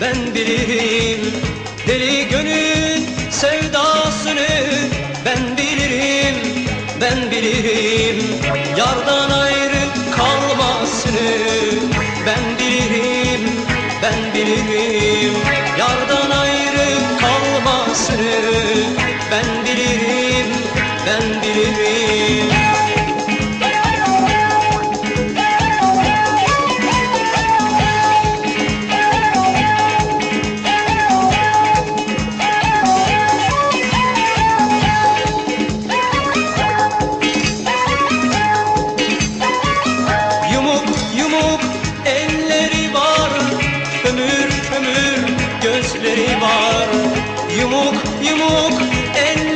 ben bilirim Deli gönül sevdasını. Ben bilirim Ben bilirim yardan ayrı kalmasını. Ben bilirim, ben bilirim. elleri var. Yumuk yumuk elleri